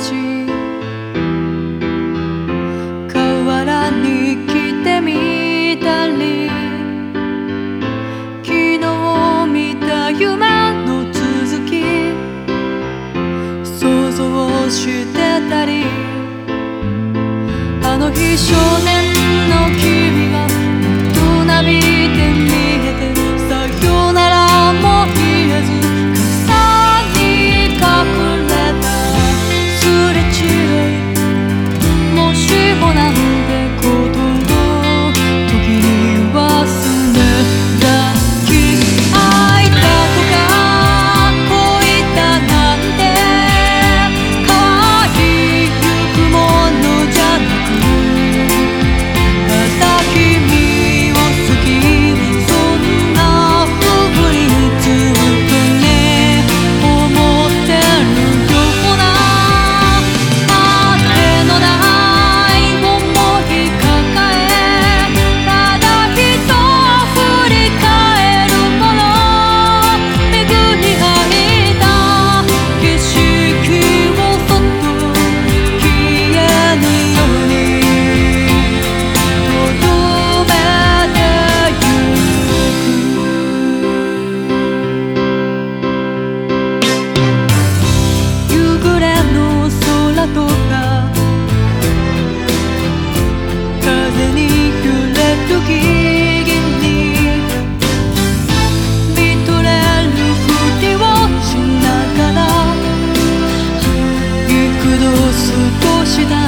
し河原に来てみたり昨日見た夢の続き想像してたりあの日少年也许。